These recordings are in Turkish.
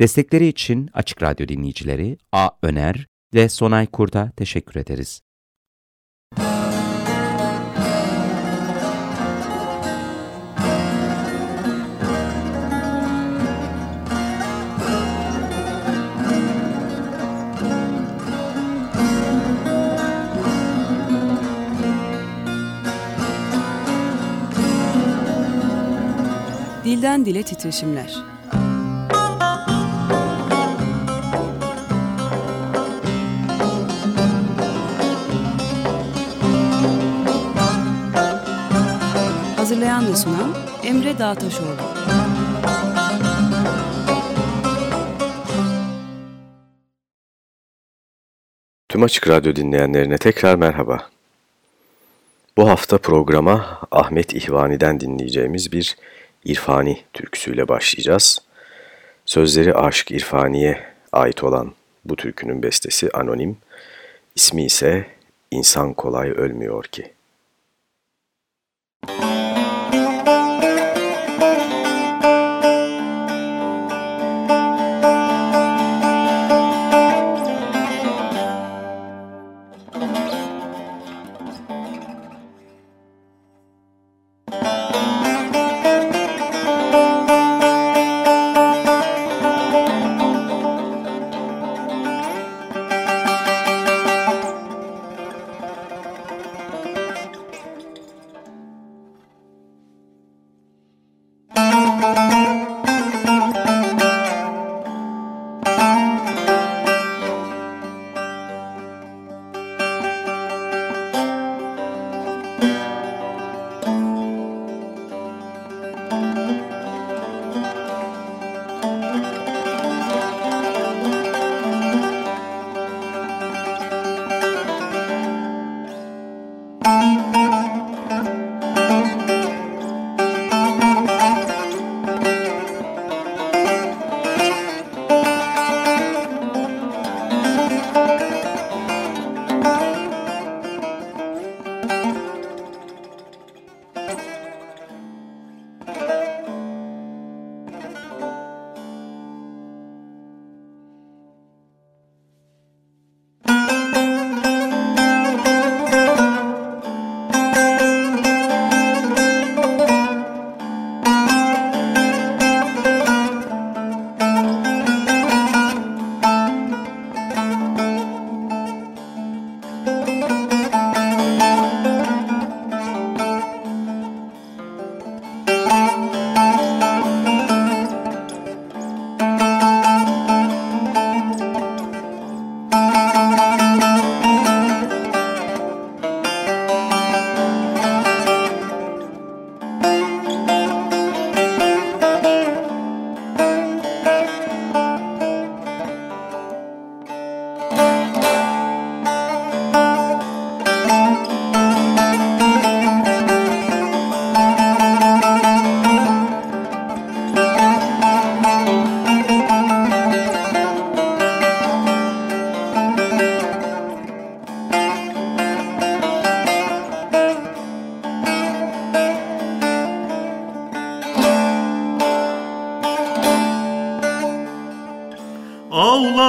Destekleri için Açık Radyo dinleyicileri A. Öner ve Sonay Kurt'a teşekkür ederiz. Dilden Dile Titreşimler Hazırlayan ve sunan Emre Dağtaşoğlu. Tüm Açık Radyo dinleyenlerine tekrar merhaba. Bu hafta programa Ahmet İhvani'den dinleyeceğimiz bir İrfani türküsüyle başlayacağız. Sözleri Aşık İrfani'ye ait olan bu türkünün bestesi anonim, ismi ise İnsan Kolay Ölmüyor Ki.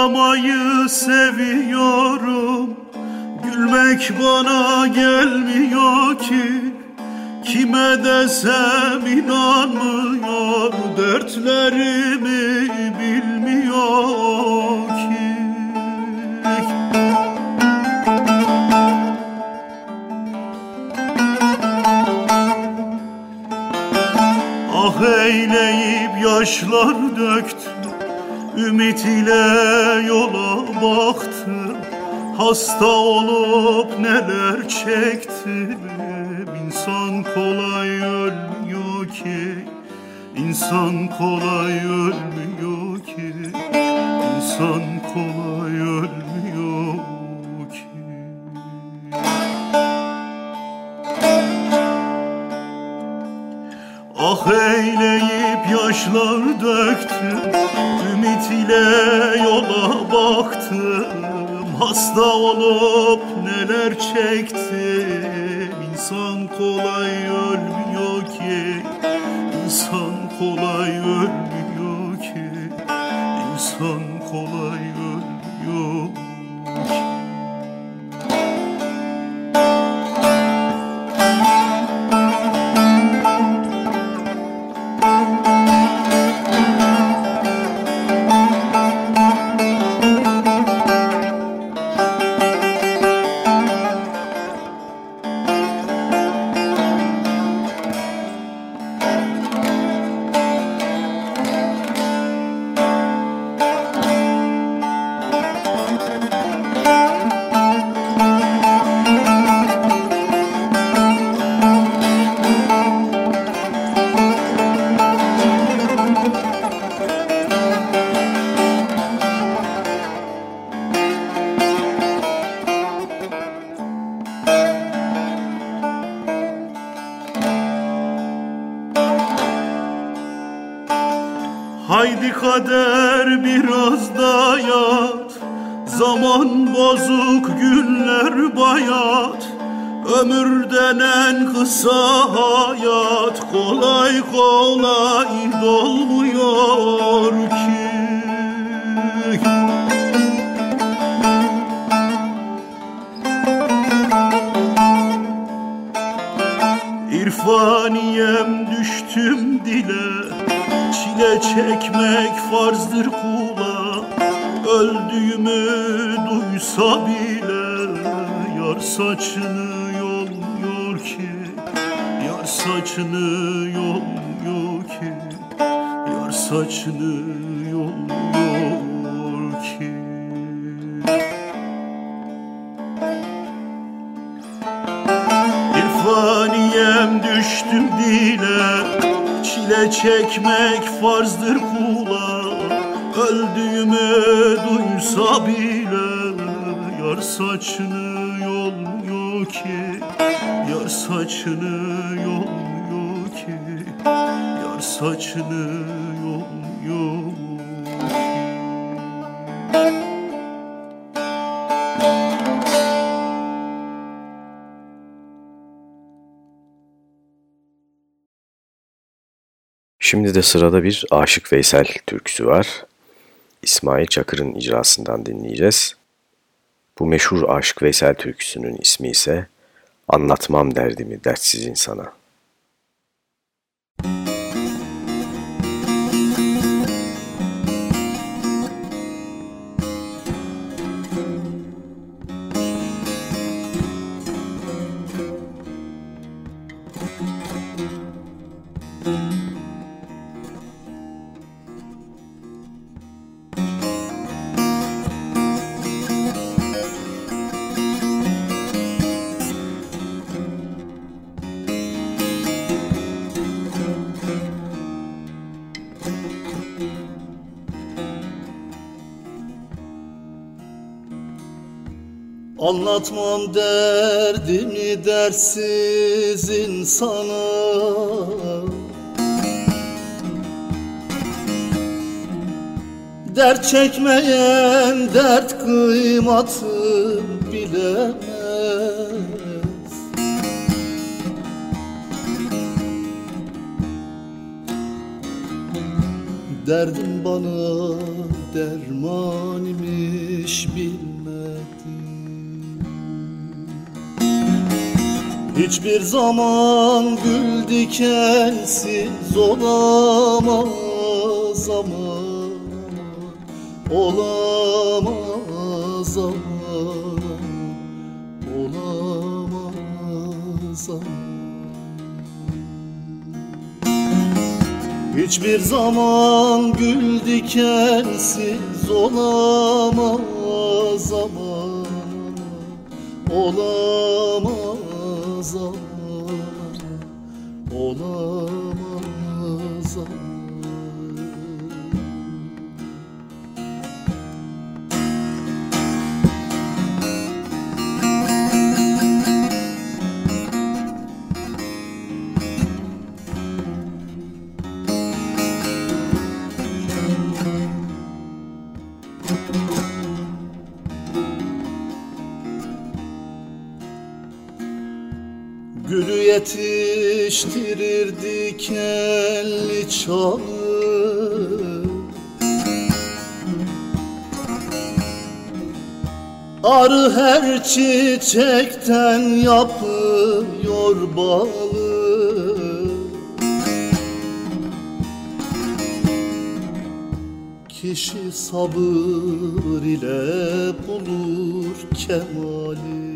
Ağlamayı seviyorum. Gülmek bana gelmiyor ki. Kime desem inanmıyor. Dertlerimi bilmiyor ki. Ah eyleyip yaşlar döktüm Hasta olup neler çektim. İnsan kolay ölmüyor ki. İnsan kolay ölmüyor ki. İnsan kolay ölmüyor ki. Ah eyleyip yaşlar döktüm. Ümit ile yola baktım? Hasta olup neler çektim? İnsan kolay ölmüyor ki. İnsan kolay ölmüyor Şimdi de sırada bir Aşık Veysel türküsü var. İsmail Çakır'ın icrasından dinleyeceğiz. Bu meşhur Aşık Veysel türküsünün ismi ise Anlatmam derdimi dertsiz insana. Anlatmam çekmeyen dert kıymatı bilemez. Derdim bana derman imiş Hiçbir zaman gül dikensiz olamaz Olamaz ama Olamaz ama. Hiçbir zaman gül dikensiz olamaz ama Olamaz ama Olamaz ama yetiştirirdi kelli çalı. Arı her çiçekten yapıyor balı. Kişi sabır ile bulur kemali.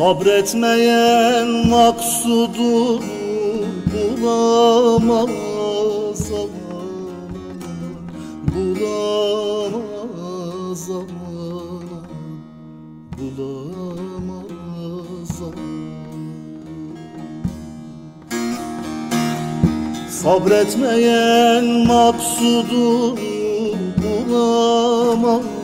Sabretmeyen maksudu bulamaz zaman Bulamaz zaman Bulamaz zaman Sabretmeyen maksudu bulamaz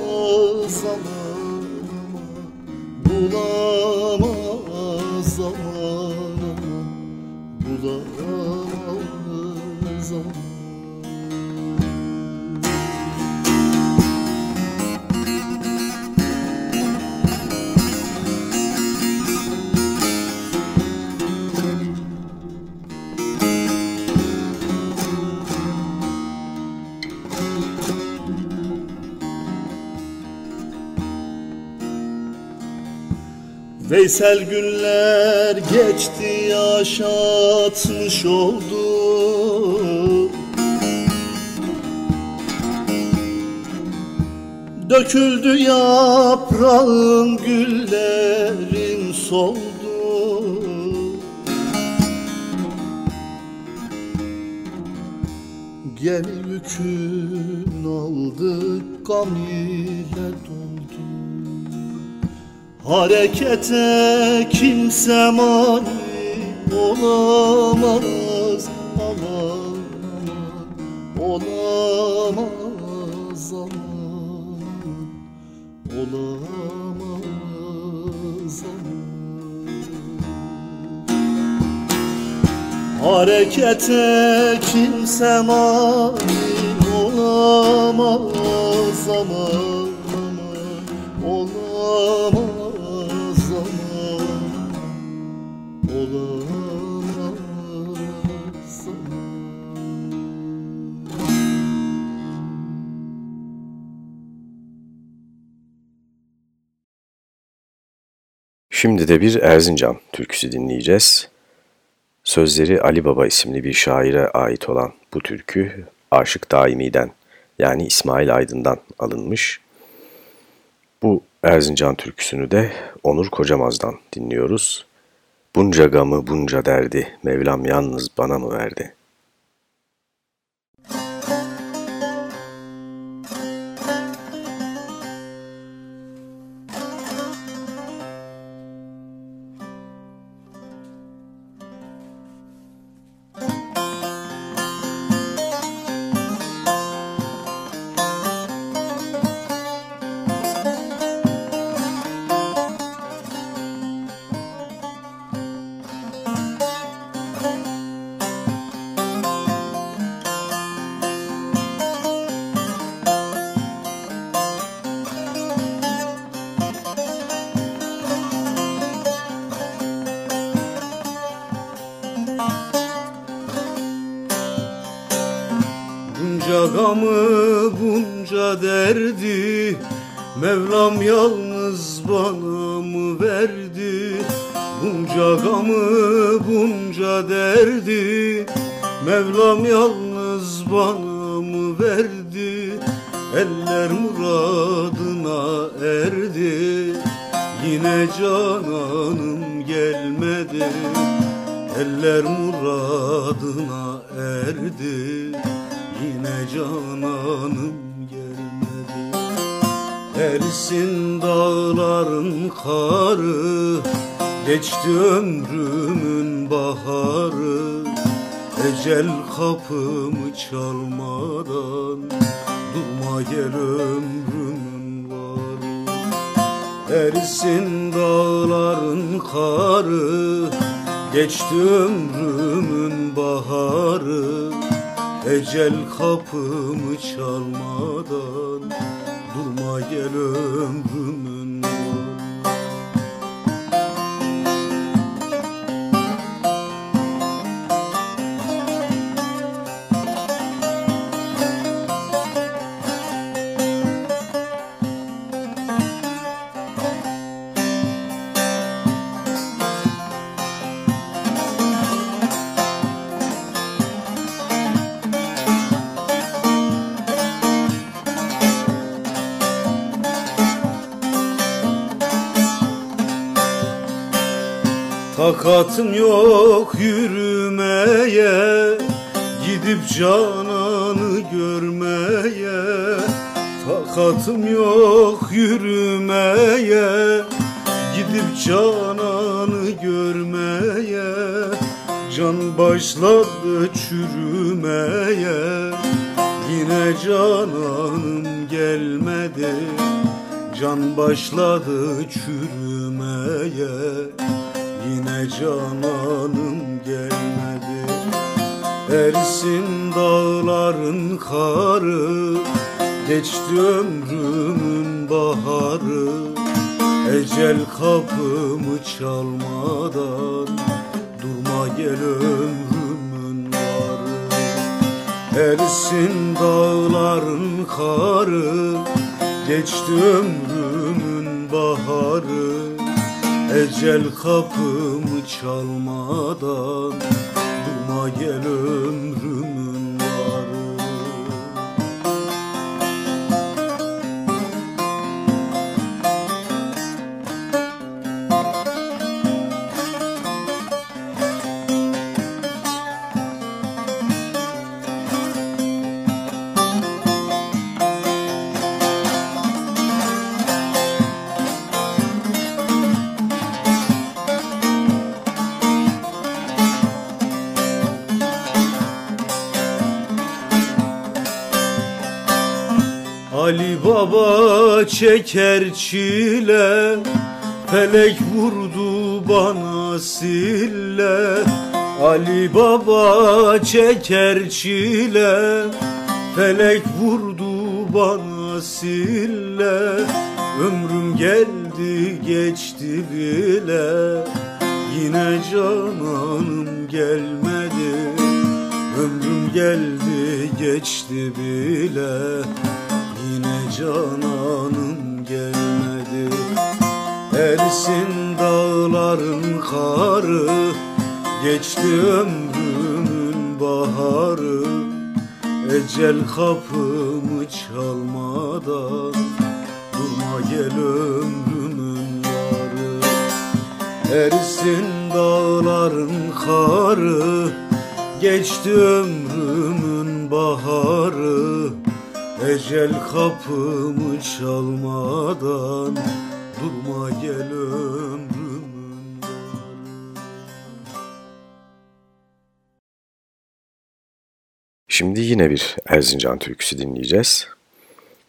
Veysel günler geçti yaşatmış oldu. Döküldü yaprağım güllerim soldu. Gemi yükün aldı gam Harekete kimse mani olamaz aman aman olamaz aman olamaz aman Harekete kimse mani olamaz aman Şimdi de bir Erzincan türküsü dinleyeceğiz. Sözleri Ali Baba isimli bir şaire ait olan bu türkü Aşık Daimi'den yani İsmail Aydın'dan alınmış. Bu Erzincan türküsünü de Onur Kocamaz'dan dinliyoruz. Bunca gamı bunca derdi Mevlam yalnız bana mı verdi? Geçti ömrümün baharı Ecel kapımı çalmadan Durma gel ömrümün Takatım yok yürümeye Gidip cananı görmeye. Takatım yok yürümeye Gidip cananı görmeye. Can başladı çürümeye Yine cananım gelmedi. Can başladı çürümeye cananım gelmedi. Ersin dağların karı Geçti ömrümün baharı. Ecel kapımı çalmadan Durma gel ömrümün varı. Ersin dağların karı Geçti ömrümün baharı Ecel kapımı çalmadan Durma gel ömrümün Baba çeker çile Felek vurdu bana sille. Ali Baba çeker çile Felek vurdu bana sille. Ömrüm geldi geçti bile Yine cananım gelmedi. Ömrüm geldi geçti bile Yine cananım karı Geçti ömrümün baharı. Ecel kapımı çalmadan Durma gel ömrümün yarı. Ersin dağların karı Geçti ömrümün baharı. Ecel kapımı çalmadan Şimdi yine bir Erzincan türküsü dinleyeceğiz.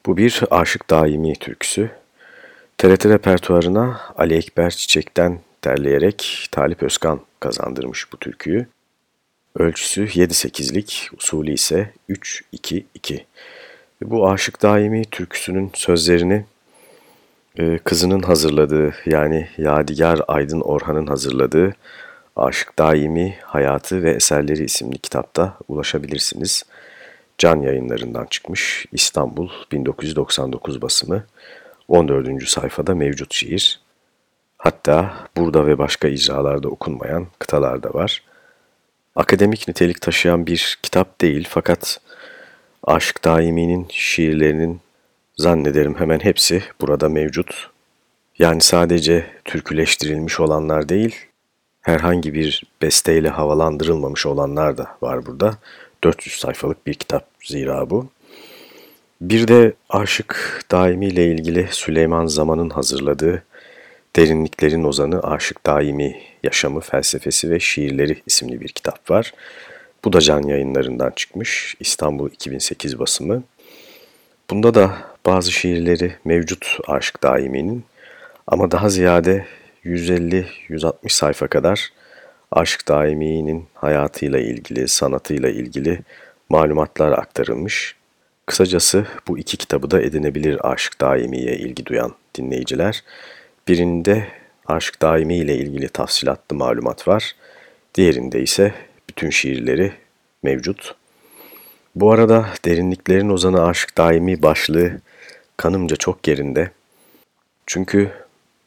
Bu bir Aşık Daimi türküsü. TRT repertuarına Ali Ekber Çiçek'ten derleyerek Talip Özkan kazandırmış bu türküyü. Ölçüsü 7-8'lik, usulü ise 3-2-2. Bu Aşık Daimi türküsünün sözlerini e, kızının hazırladığı yani Yadigar Aydın Orhan'ın hazırladığı Aşık Daimi Hayatı ve Eserleri isimli kitapta ulaşabilirsiniz. Can yayınlarından çıkmış İstanbul 1999 basımı 14. sayfada mevcut şiir. Hatta burada ve başka icralarda okunmayan kıtalar da var. Akademik nitelik taşıyan bir kitap değil fakat Aşık Daimi'nin şiirlerinin zannederim hemen hepsi burada mevcut. Yani sadece türküleştirilmiş olanlar değil, herhangi bir besteyle havalandırılmamış olanlar da var burada. 400 sayfalık bir kitap zira bu. Bir de Aşık Daimi ile ilgili Süleyman Zaman'ın hazırladığı Derinliklerin Ozanı Aşık Daimi Yaşamı, Felsefesi ve Şiirleri isimli bir kitap var. Bu da Can yayınlarından çıkmış. İstanbul 2008 basımı. Bunda da bazı şiirleri mevcut Aşık Daimi'nin ama daha ziyade 150-160 sayfa kadar Aşk Daimi'nin hayatıyla ilgili, sanatıyla ilgili malumatlar aktarılmış. Kısacası bu iki kitabı da edinebilir Aşk Daimi'ye ilgi duyan dinleyiciler. Birinde Aşk Daimi ile ilgili tafsilatlı malumat var. Diğerinde ise bütün şiirleri mevcut. Bu arada Derinliklerin Ozanı Aşk Daimi başlığı kanımca çok yerinde. Çünkü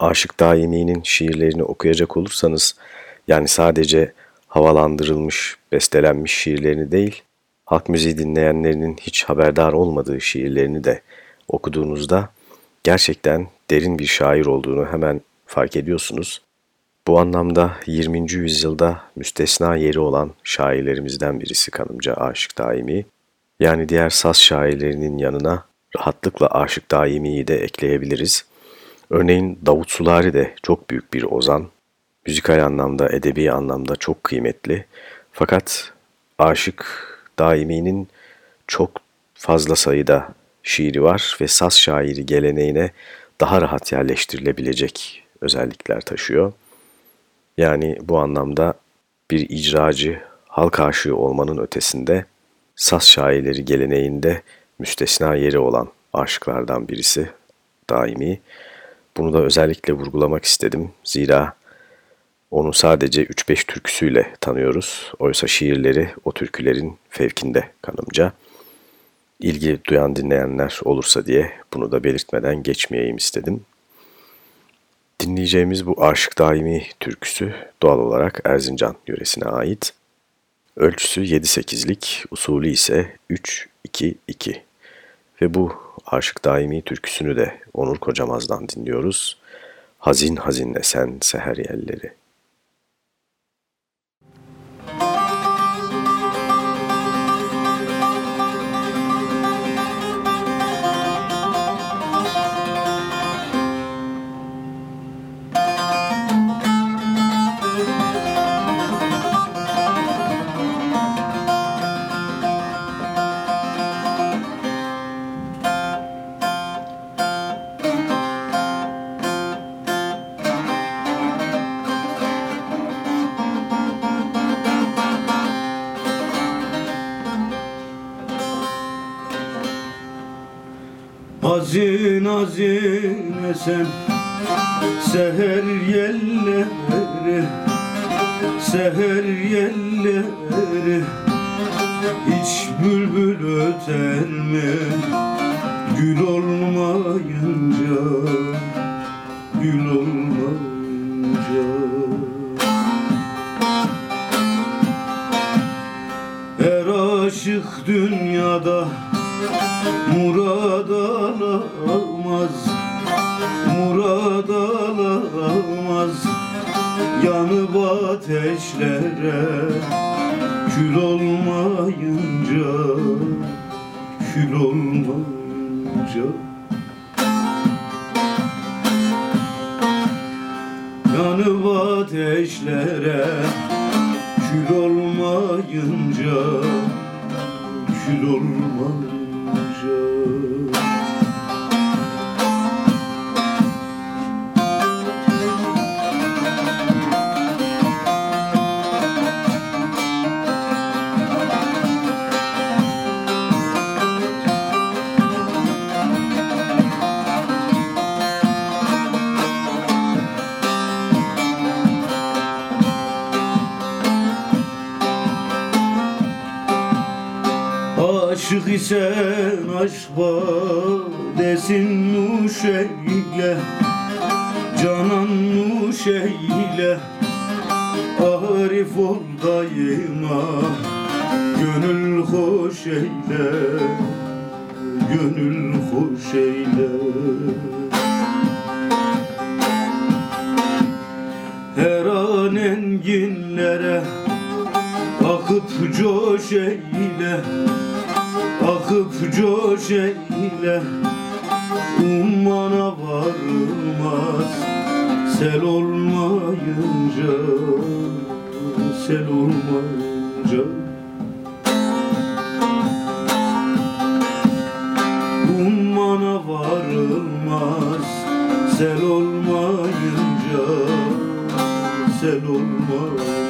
Aşık Daimi'nin şiirlerini okuyacak olursanız yani sadece havalandırılmış, bestelenmiş şiirlerini değil, halk müziği dinleyenlerinin hiç haberdar olmadığı şiirlerini de okuduğunuzda gerçekten derin bir şair olduğunu hemen fark ediyorsunuz. Bu anlamda 20. yüzyılda müstesna yeri olan şairlerimizden birisi kanımca Aşık Daimi. Yani diğer saz şairlerinin yanına rahatlıkla Aşık Daimi'yi de ekleyebiliriz. Örneğin Davut Sulari de çok büyük bir ozan. Müzikal anlamda, edebi anlamda çok kıymetli. Fakat Aşık Daimi'nin çok fazla sayıda şiiri var ve saz şairi geleneğine daha rahat yerleştirilebilecek özellikler taşıyor. Yani bu anlamda bir icracı, halk aşığı olmanın ötesinde saz şairleri geleneğinde müstesna yeri olan aşıklardan birisi daimi. Bunu da özellikle vurgulamak istedim. Zira onu sadece 3-5 türküsüyle tanıyoruz. Oysa şiirleri o türkülerin fevkinde kanımca. İlgi duyan dinleyenler olursa diye bunu da belirtmeden geçmeyeyim istedim. Dinleyeceğimiz bu Aşık Daimi türküsü doğal olarak Erzincan yöresine ait. Ölçüsü 7-8'lik, usulü ise 3-2-2. Ve bu Aşık Daimi türküsünü de Onur Kocamaz'dan dinliyoruz. Hazin hazinle sen seher yelleri. Hazin hazin esen Seher yelleri Seher yelleri Hiç bülbül öter mi? Gül olmayınca Gül olmayınca nuş eyle Arif ol daima Gönül hoş eyle Gönül hoş eyle. Her an enginlere Akıp coş eyle Akıp coş eyle. Ummana varmaz Sel olmayınca Sel olmayınca. Ummana varılmaz Sel olmayınca Sel olmayınca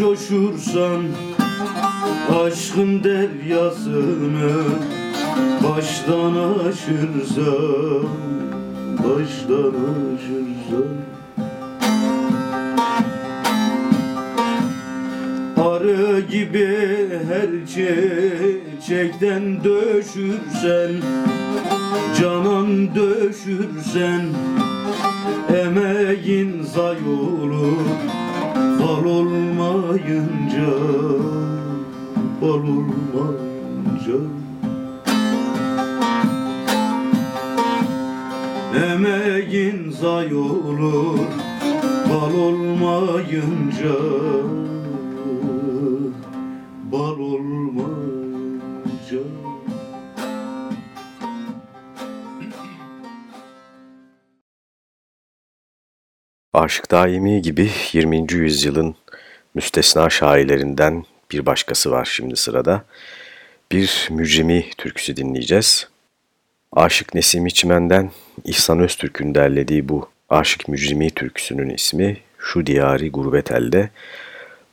coşursan Aşkın deryasını Baştan aşırsam Baştan aşırsam Arı gibi her çiçekten döşürsen Canan döşürsen Emeğin zay olur Bal olmayınca Bal olmayınca. Emeğin zay olur Bal olmayınca Aşık Daimi gibi 20. yüzyılın müstesna şairlerinden bir başkası var şimdi sırada. Bir mücrimi türküsü dinleyeceğiz. Aşık Nesim Çimen'den İhsan Öztürk'ün derlediği bu Aşık Mücrimi türküsünün ismi Şu Diyari Gurbet Elde.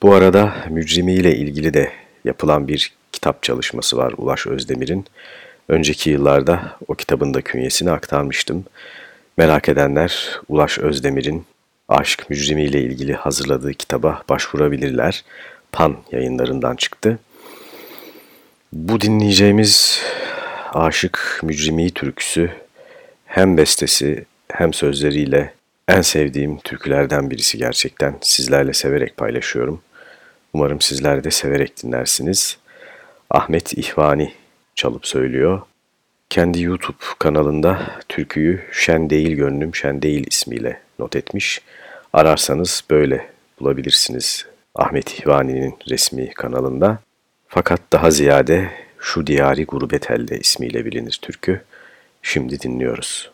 Bu arada Mücrimi ile ilgili de yapılan bir kitap çalışması var Ulaş Özdemir'in. Önceki yıllarda o kitabın da künyesini aktarmıştım. Merak edenler Ulaş Özdemir'in Aşk Mücrimi ile ilgili hazırladığı kitaba başvurabilirler. Pan yayınlarından çıktı. Bu dinleyeceğimiz Aşık Mücrimi türküsü hem bestesi hem sözleriyle en sevdiğim türkülerden birisi gerçekten. Sizlerle severek paylaşıyorum. Umarım sizler de severek dinlersiniz. Ahmet İhvani çalıp söylüyor. Kendi YouTube kanalında türküyü Şen Değil Gönlüm Şen Değil ismiyle not etmiş. Ararsanız böyle bulabilirsiniz Ahmet İhvani'nin resmi kanalında. Fakat daha ziyade Şu Diyari Gurbet Elde ismiyle bilinir türkü. Şimdi dinliyoruz.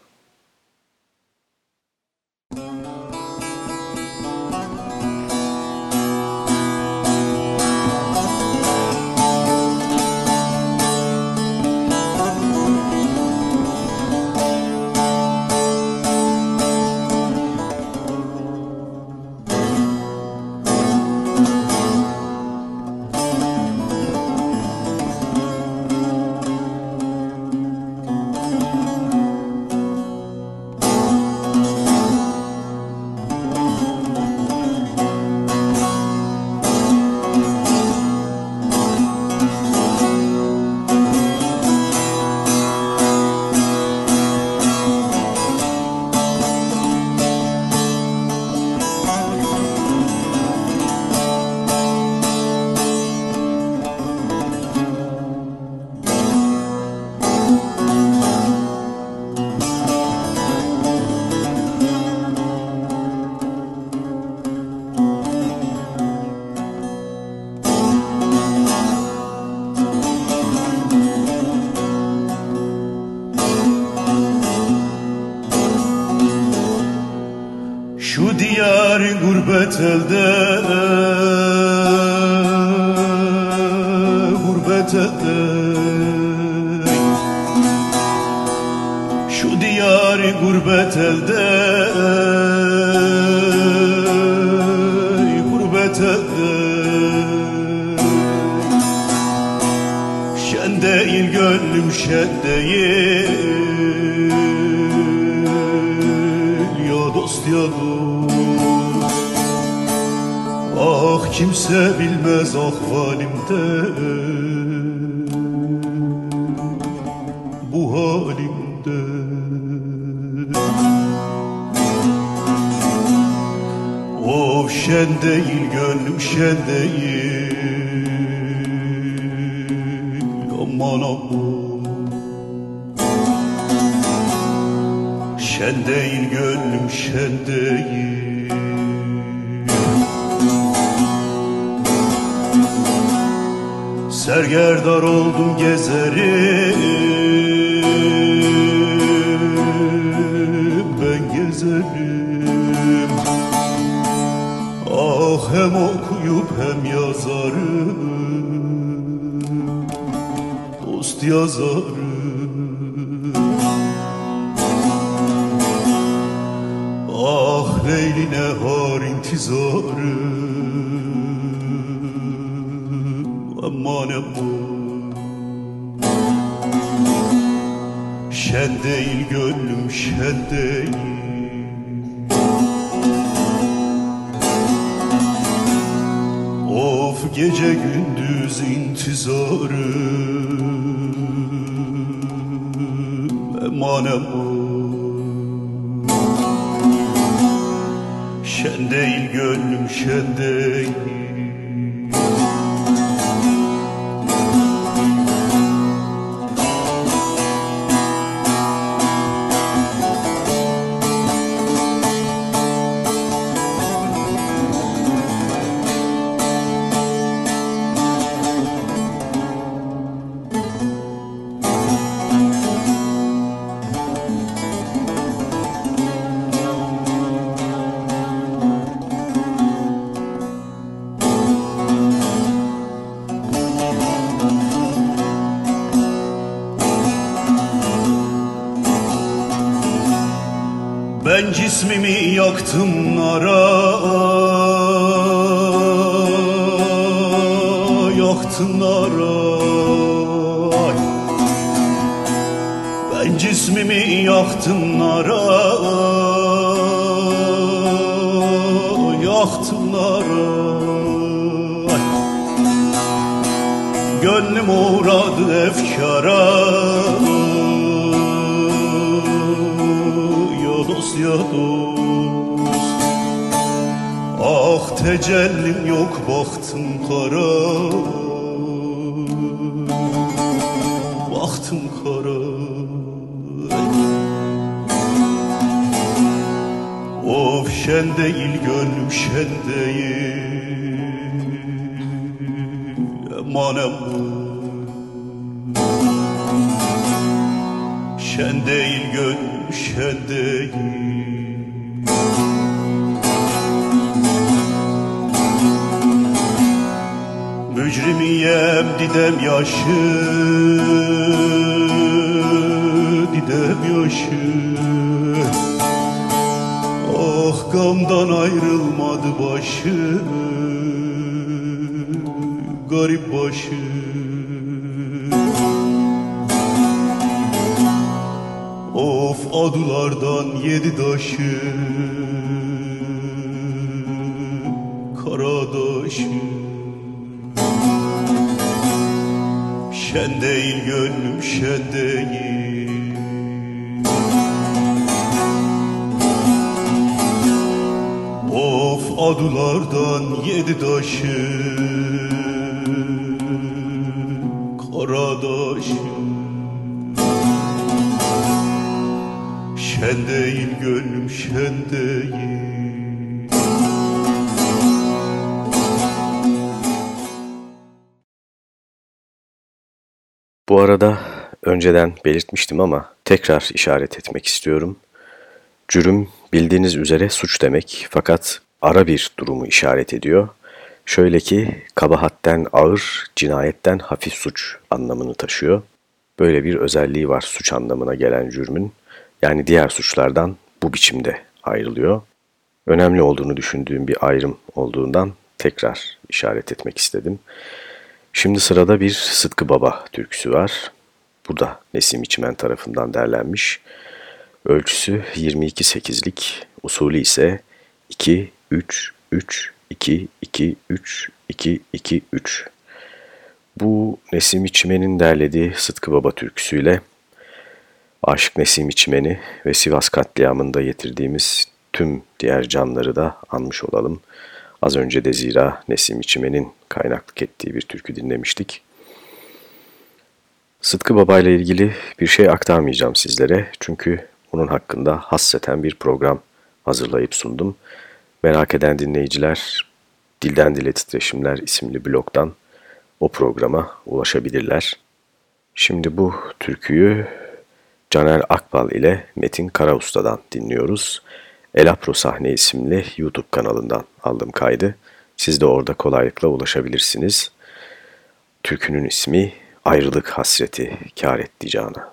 Halimde Of şen değil gönlüm şen değil. Aman aman. Şen değil gönlüm şen değil. Sergerdar oldum gezerim hem okuyup hem yazarım Dost yazarım Ah Leyli Nehar intizarım aman aman. Şen değil gönlüm şen değil gece gündüz intizarım Ben cismimi yaktım nara? Yaktım nara? Ben cismimi yaktım nara? Yaktım nara? Gönlüm uğradı efkara Dost Ah tecellim yok baktım kara. Baktım kara. Of şen değil gönlüm şen değil. Aman. Şen değil gönlüm şen değil didem yaşı Didem yaşı. Ah gamdan ayrılmadı başı Garip başı. Of adulardan yedi taşı Karadaşı Şen değil gönlüm şen değil. Of adulardan yedi taşı Karadaşı Şen değil gönlüm şen değil Bu arada önceden belirtmiştim ama tekrar işaret etmek istiyorum. Cürüm bildiğiniz üzere suç demek fakat ara bir durumu işaret ediyor. Şöyle ki kabahatten ağır, cinayetten hafif suç anlamını taşıyor. Böyle bir özelliği var suç anlamına gelen cürmün. Yani diğer suçlardan bu biçimde ayrılıyor. Önemli olduğunu düşündüğüm bir ayrım olduğundan tekrar işaret etmek istedim. Şimdi sırada bir Sıtkı Baba türküsü var. Bu da Nesim İçmen tarafından derlenmiş. Ölçüsü 22-8'lik, usulü ise 2-3-3-2-2-3-2-2-3. Bu Nesim İçmen'in derlediği Sıtkı Baba türküsüyle Aşık Nesim İçmen'i ve Sivas katliamında getirdiğimiz tüm diğer canları da anmış olalım. Az önce de zira Nesim İçmen'in kaynaklık ettiği bir türkü dinlemiştik. Sıtkı Baba ile ilgili bir şey aktarmayacağım sizlere çünkü onun hakkında hasseten bir program hazırlayıp sundum. Merak eden dinleyiciler Dilden Dile Titreşimler isimli blogdan o programa ulaşabilirler. Şimdi bu türküyü Caner Akbal ile Metin Karausta'dan dinliyoruz. Elapro Sahne isimli YouTube kanalından aldım kaydı. Siz de orada kolaylıkla ulaşabilirsiniz. Türkünün ismi Ayrılık Hasreti Kâr Etti Cana.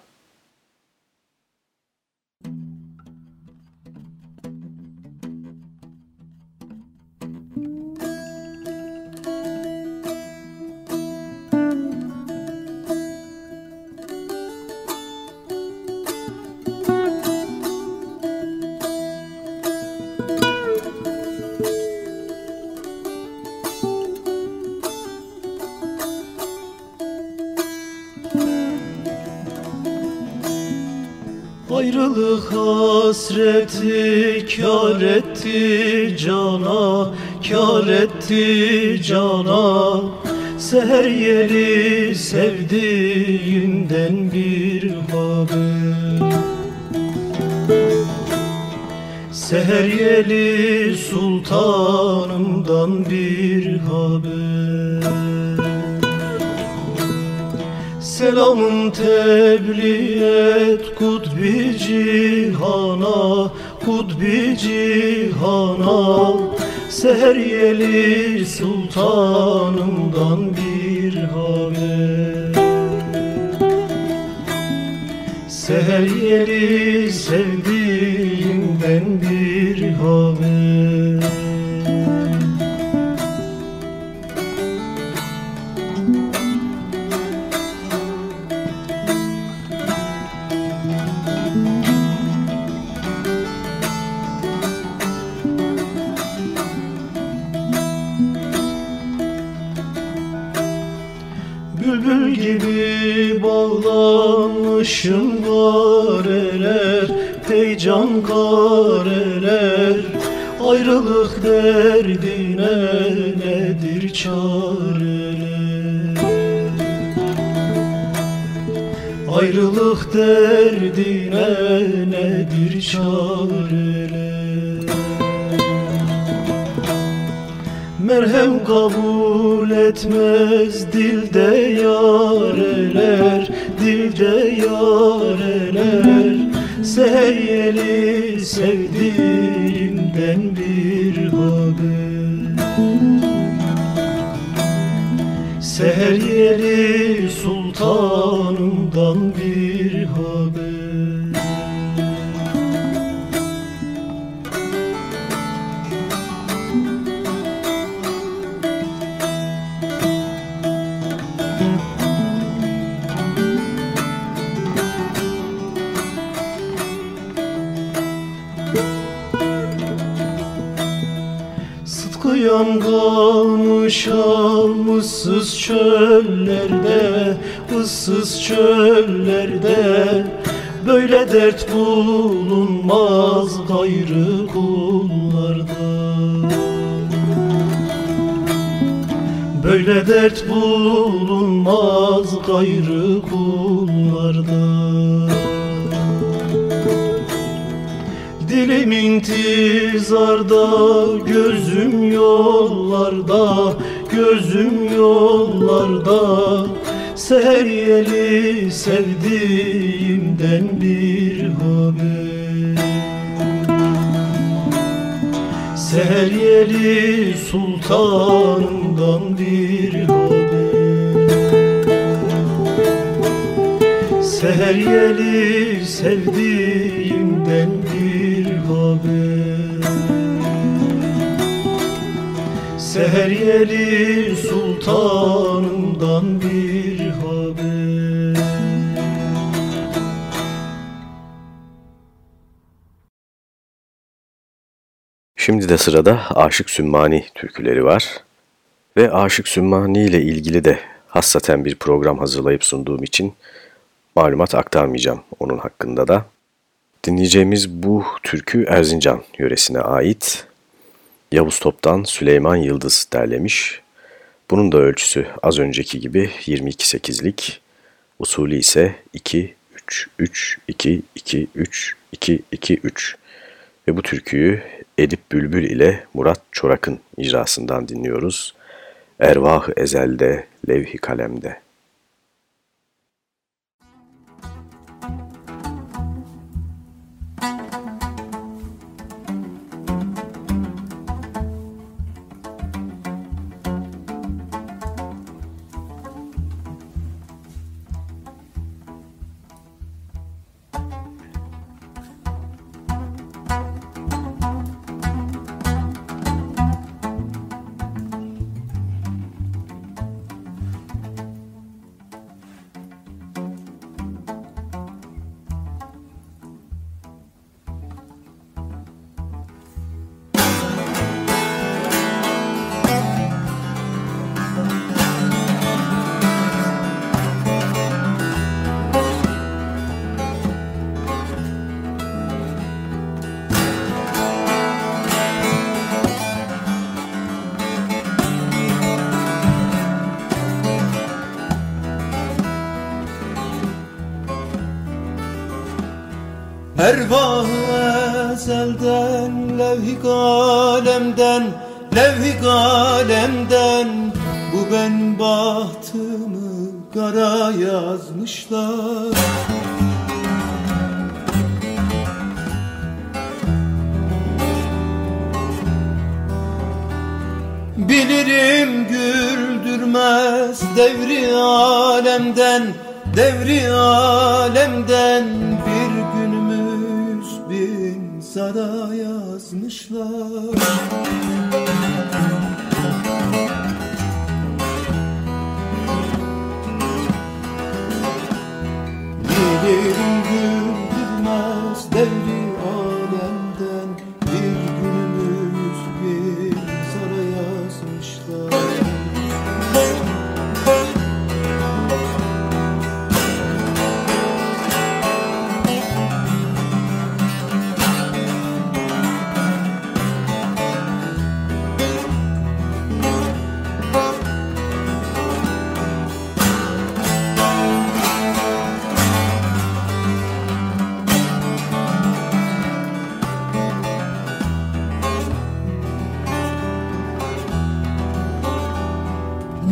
Ayrılık hasreti kar etti cana Kar etti cana. Seher yeli sevdiğinden bir haber Seher yeli sultanımdan bir haber Selamın tebliğ et kutbi cihana Kutbi cihana. Seher yeli sultanımdan bir haber. Seher yeli sevdiğimden bağlanmışım gareler Heyecan kareler Ayrılık derdine nedir çareler? Ayrılık derdine nedir çareler Merhem kabul etmez. Dilde yareler Dilde yareler Seher sevdiğimden bir haber. Seher sultanımdan Sıtkıyam kalmış almışsız çöllerde ıssız çöllerde. Böyle dert bulunmaz gayrı kullarda. Böyle dert bulunmaz gayrı kullarda Dilim intizarda, gözüm yollarda, gözüm yollarda. Seher yeli sevdiğimden bir haber. Seher yeli sultanımdan bir haber Seher yeli sevdiğimden bir haber Seher yeli sultanımdan bir haber Şimdi de sırada Aşık Sümmani türküleri var. Ve Aşık Sümmani ile ilgili de hassaten bir program hazırlayıp sunduğum için malumat aktarmayacağım onun hakkında da. Dinleyeceğimiz bu türkü Erzincan yöresine ait. Yavuz Top'tan Süleyman Yıldız derlemiş. Bunun da ölçüsü az önceki gibi 22-8'lik. Usulü ise 2-3-3-2-2-3-2-2-3. Ve bu türküyü Edip Bülbül ile Murat Çorak'ın icrasından dinliyoruz. Ervah ezelde, levhi kalemde. Ervah ezelden levh-i kalemden Levh-i kalemden Bu ben bahtımı kara yazmışlar. Bilirim güldürmez devri alemden Devri alemden zara yazmışlar. Bilirim güldürmez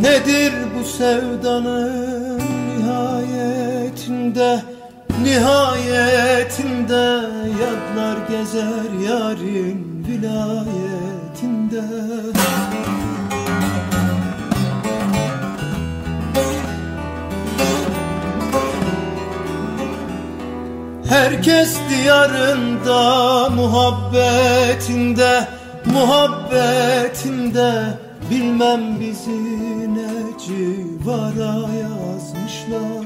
Nedir bu sevdanın nihayetinde? Nihayetinde yadlar gezer yarın vilayetinde. Herkes diyarında muhabbetinde Muhabbetinde Bilmem bizi ne civara yazmışlar.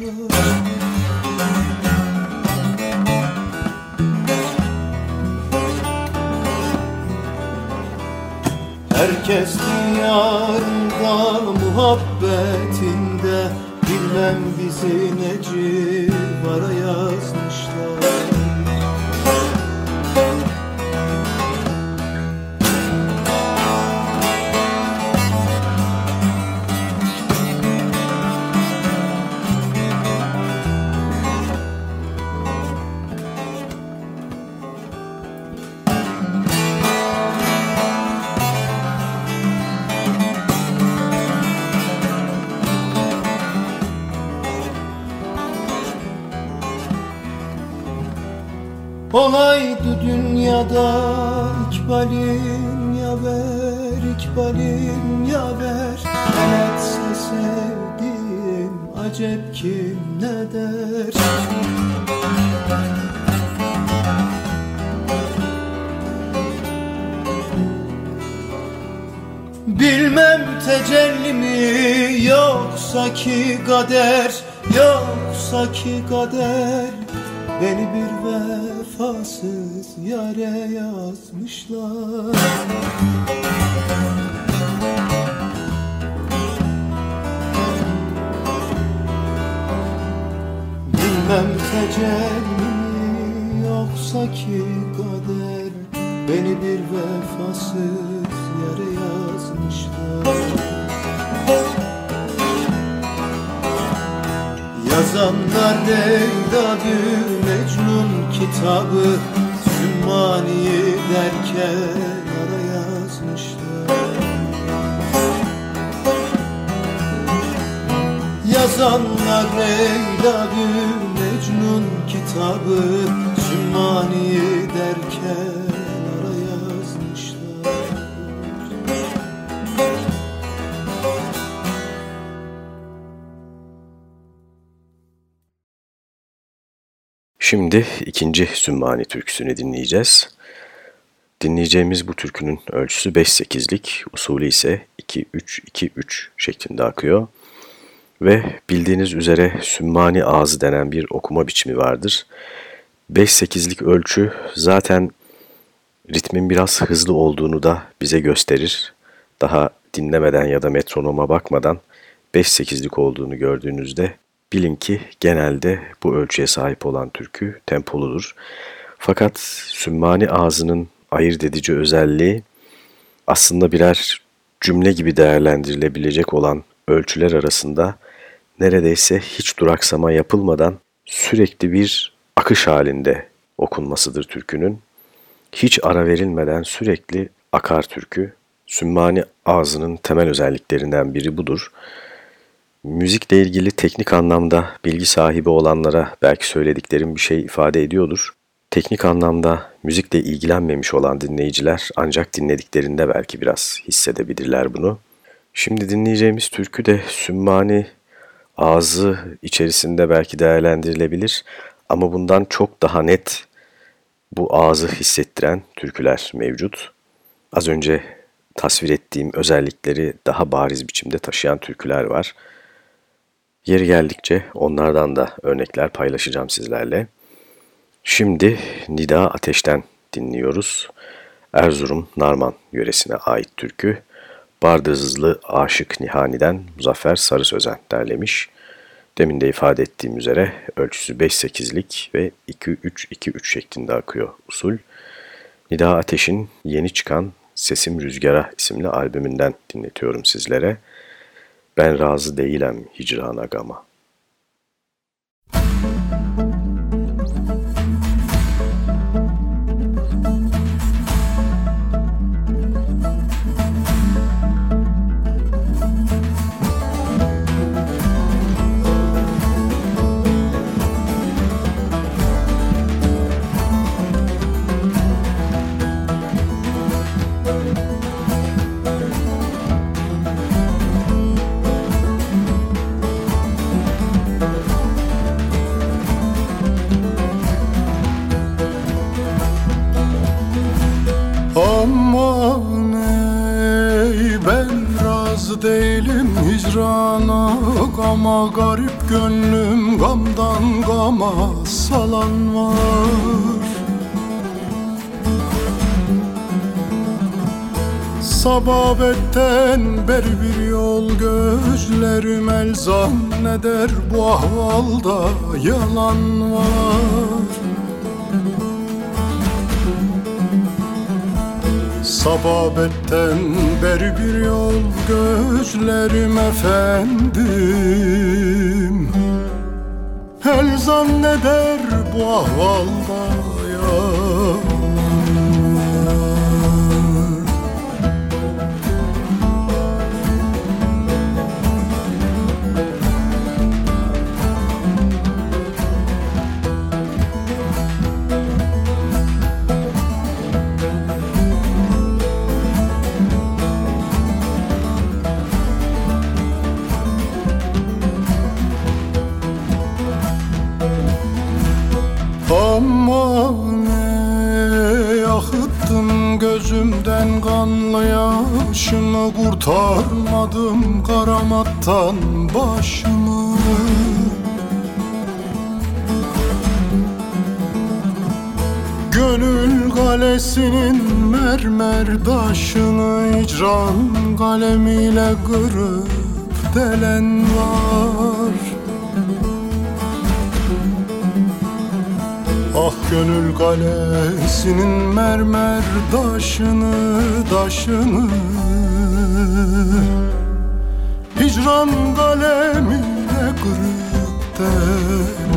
Herkes diyarında muhabbetinde. Bilmem bizi ne civara yazmışlar Olaydı dünyada ikbalin yaver, ikbalin yaver El etse sevdiğim acep kim ne der? Bilmem tecelli mi yoksa ki kader Yoksa ki kader Beni bir vefasız yare yazmışlar. Bilmem tecelli yoksa ki kader. Beni bir vefasız yere yazmışlar Yazanlar Gül Mecnun kitabı. Sümmani'yi derken ara yazmışlar. Yazanlar Gül Mecnun kitabı. Sümmani'yi derken Şimdi ikinci Sümmani türküsünü dinleyeceğiz. Dinleyeceğimiz bu türkünün ölçüsü 5-8'lik, usulü ise 2-3-2-3 şeklinde akıyor. Ve bildiğiniz üzere Sümmani ağzı denen bir okuma biçimi vardır. 5-8'lik ölçü zaten ritmin biraz hızlı olduğunu da bize gösterir. Daha dinlemeden ya da metronoma bakmadan 5-8'lik olduğunu gördüğünüzde bilin ki genelde bu ölçüye sahip olan türkü tempoludur. Fakat Sümmani ağzının ayırt edici özelliği aslında birer cümle gibi değerlendirilebilecek olan ölçüler arasında neredeyse hiç duraksama yapılmadan sürekli bir akış halinde okunmasıdır türkünün. Hiç ara verilmeden sürekli akar türkü. Sümmani ağzının temel özelliklerinden biri budur. Müzikle ilgili teknik anlamda bilgi sahibi olanlara belki söylediklerim bir şey ifade ediyordur. Teknik anlamda müzikle ilgilenmemiş olan dinleyiciler ancak dinlediklerinde belki biraz hissedebilirler bunu. Şimdi dinleyeceğimiz türkü de Sümmani ağzı içerisinde belki değerlendirilebilir ama bundan çok daha net bu ağzı hissettiren türküler mevcut. Az önce tasvir ettiğim özellikleri daha bariz biçimde taşıyan türküler var. Yeri geldikçe onlardan da örnekler paylaşacağım sizlerle. Şimdi Nida Ateş'ten dinliyoruz. Erzurum Narman yöresine ait türkü. Bardızlı Aşık Nihani'den Muzaffer Sarı Sözen derlemiş. Demin de ifade ettiğim üzere ölçüsü 5-8'lik ve 2-3-2-3 şeklinde akıyor usul. Nida Ateş'in yeni çıkan Sesim Rüzgara isimli albümünden dinletiyorum sizlere. Ben razı değilim hicrana gama. Hicrana Gama garip gönlüm gamdan gama salan var. Sababetten beri bir yol gözlerim elzan eder Bu ahvalda yalan var Sababetten beri bir yol gözlerim efendim. El zanneder bu ahvalda yaşımı kurtarmadım karamattan başımı. Gönül kalesinin mermer taşını icran kalemiyle kırıp delen var. Ah gönül kalesinin mermer taşını taşını Hicran kalemiyle kırık denen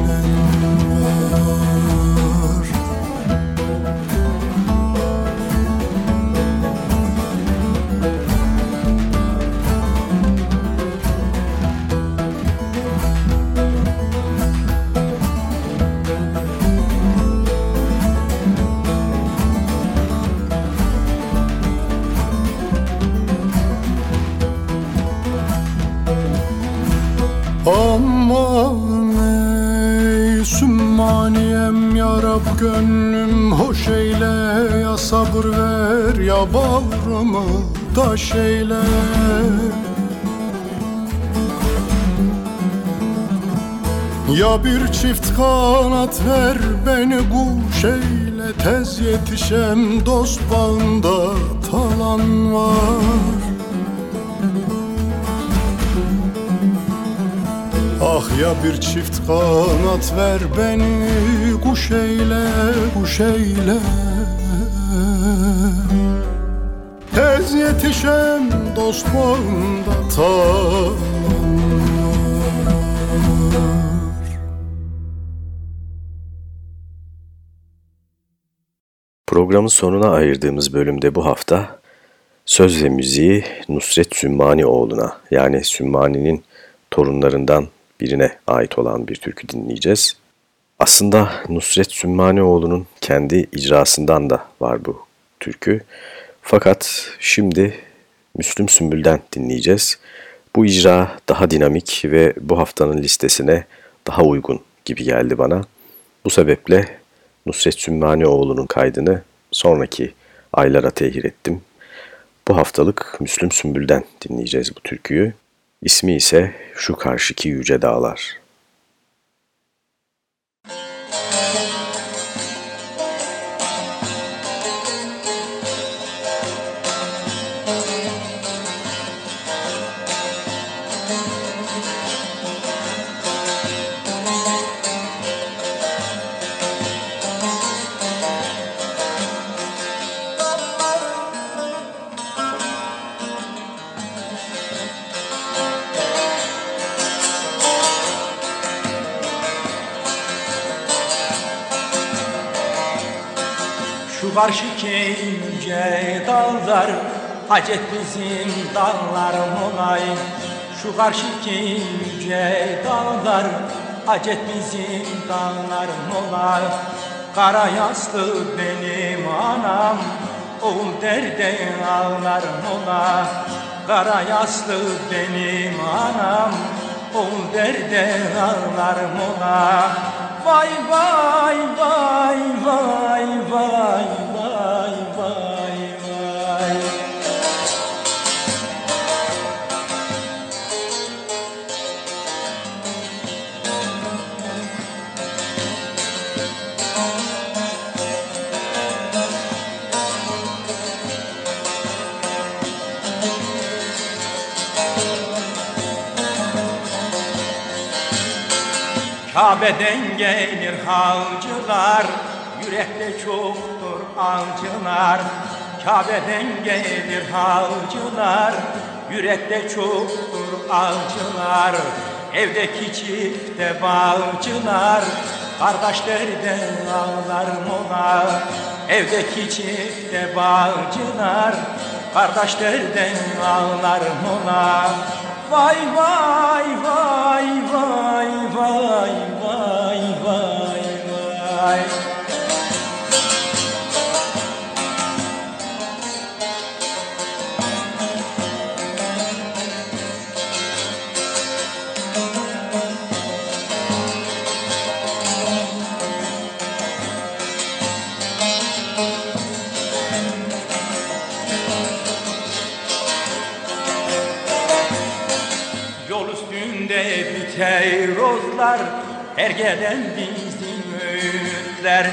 taş eyle Ya bir çift kanat ver beni kuş eyle Tez yetişem dost bağında talan var. Ah ya bir çift kanat ver beni kuş eyle kuş eyle Tez yetişem dost bağında talan var. Programın sonuna ayırdığımız bölümde bu hafta söz ve müziği Nusret Sümmanioğlu'na yani Sümmani'nin torunlarından birine ait olan bir türkü dinleyeceğiz. Aslında Nusret Sümmanioğlu'nun kendi icrasından da var bu türkü. Fakat şimdi Müslüm Sümbül'den dinleyeceğiz. Bu icra daha dinamik ve bu haftanın listesine daha uygun gibi geldi bana. Bu sebeple Nusret Sümmanioğlu'nun kaydını sonraki aylara tehir ettim. Bu haftalık Müslüm Sümbül'den dinleyeceğiz bu türküyü. İsmi ise Şu Karşıki Yüce Dağlar. Karşıki yüce dağlar Hacet bizim dağlar molay. Şu karşıki yüce dağlar Hacet bizim dağlar molay. Kara yaslı benim anam Oğul derde ağlar mola Kara yaslı benim anam Oğul derde ağlar mola Vay vay vay vay vay Kabe'den gelir havcılar Yürekte çoktur avcılar. Kabe'den gelir havcılar Yürekte çoktur avcılar. Evdeki çifte bağcılar Kardeşlerden ağlar mola. Evdeki çifte bağcılar Kardeşlerden ağlar mola Vay vay vay vay vay vay vay vay Her gelen bizim öğütler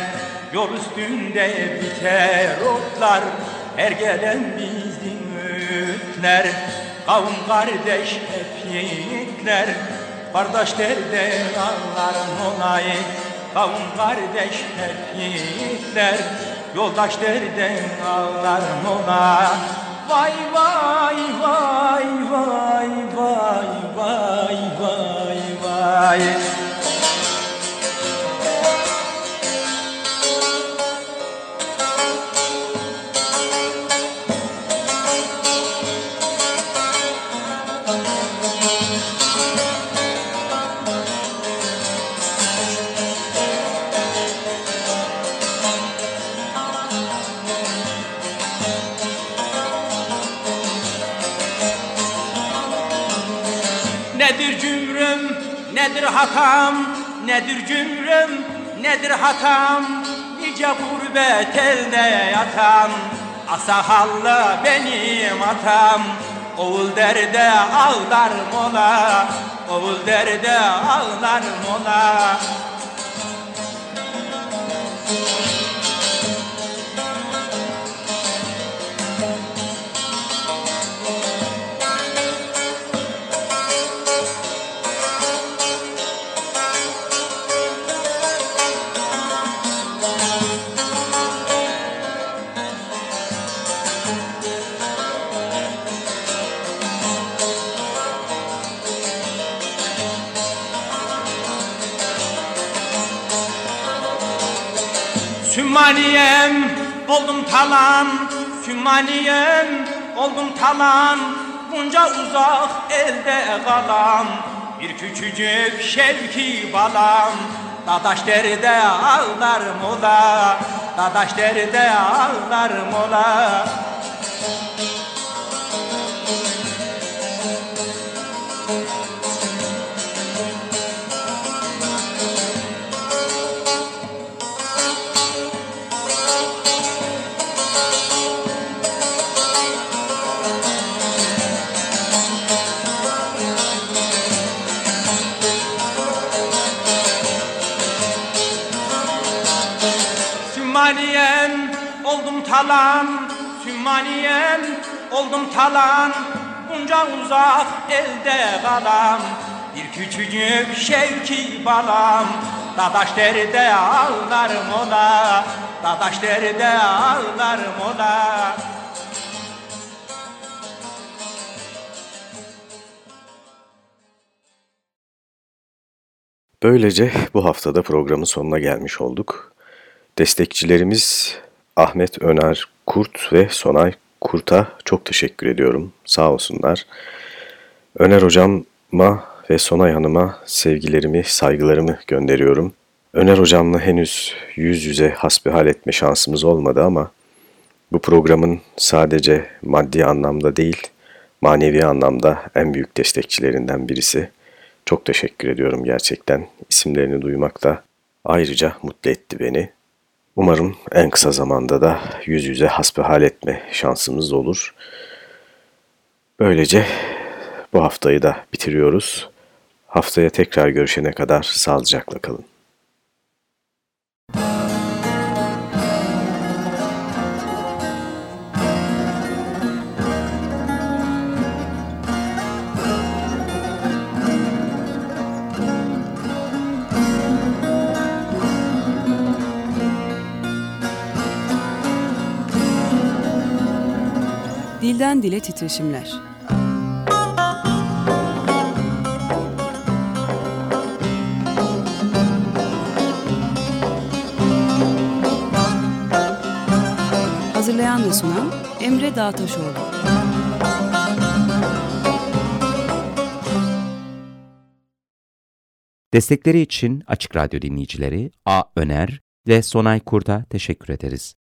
Yol üstünde biter otlar. Her gelen bizim öğütler Kavun kardeş hep yiğitler. Kardeş derde ağlar monay Kavun kardeş hep yiğitler. Yoldaş derden ağlar mona Vay vay vay vay vay vay vay vay Nedir hatam, nedir cümrüm, nedir hatam? Nice gurbet elde yatan Asahallı benim atam. Oğul derde ağlar mola Oğul derde ağlar mola Sümmaniyem oldum talan Sümmaniyem oldum talan. Bunca uzak elde kalan Bir küçücük şevki balam. Dadaş deride ağlarım ola Dadaş deride ağlarım ola Sümmaniyem talan Sümmaniyem oldum talan. Bunca uzak elde kalan Bir küçücük şevki balam. Dadaş deride ağlarım ola Dadaş deride ağlarım ola Böylece bu haftada programın sonuna gelmiş olduk. Destekçilerimiz Ahmet Öner Kurt ve Sonay Kurt'a çok teşekkür ediyorum. Sağ olsunlar. Öner hocama ve Sonay Hanım'a sevgilerimi, saygılarımı gönderiyorum. Öner hocamla henüz yüz yüze hasbihal etme şansımız olmadı ama bu programın sadece maddi anlamda değil, manevi anlamda en büyük destekçilerinden birisi. Çok teşekkür ediyorum gerçekten. İsimlerini duymak da ayrıca mutlu etti beni. Umarım en kısa zamanda da yüz yüze hasbihal etme şansımız olur. Böylece bu haftayı da bitiriyoruz. Haftaya tekrar görüşene kadar sağlıcakla kalın. Dilden dile titreşimler. Hazırlayan ve sunan Emre Dağtaşoğlu. Destekleri için Açık Radyo dinleyicileri A. Öner ve Sonay Kurt'a teşekkür ederiz.